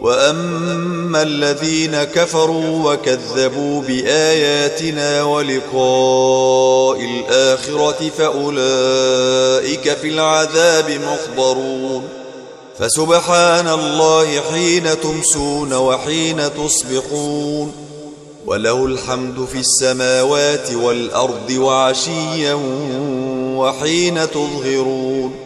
وأما الذين كفروا وكذبوا بآياتنا ولقاء الآخرة فأولئك في العذاب محضرون فسبحان الله حين تمسون وحين تصبحون وله الحمد في السماوات والأرض وعشيا وحين تظهرون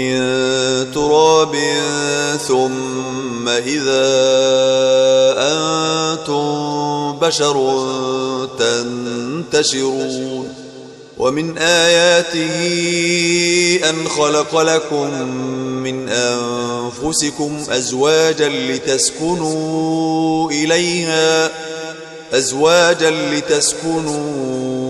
من تراب ثم إذا أنتم بشر تنتشرون ومن آياته أن خلق لكم من أنفسكم أزواجا لتسكنوا إليها أزواجا لتسكنوا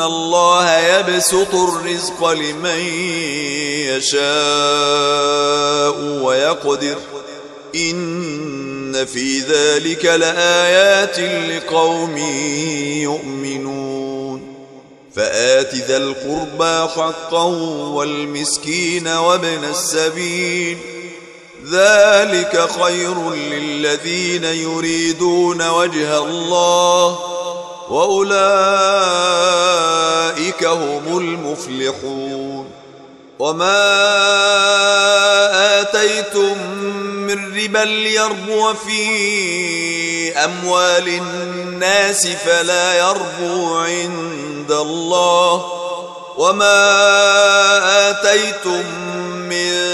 الله يبسط الرزق لمن يشاء ويقدر إن في ذلك لآيات لقوم يؤمنون فآت ذا القربى حقا والمسكين وابن السبيل ذلك خير للذين يريدون وجه الله وأولئك هم المفلحون. وما آتيتم من ربا ليربو في أموال الناس فلا يربو عند الله. وما آتيتم من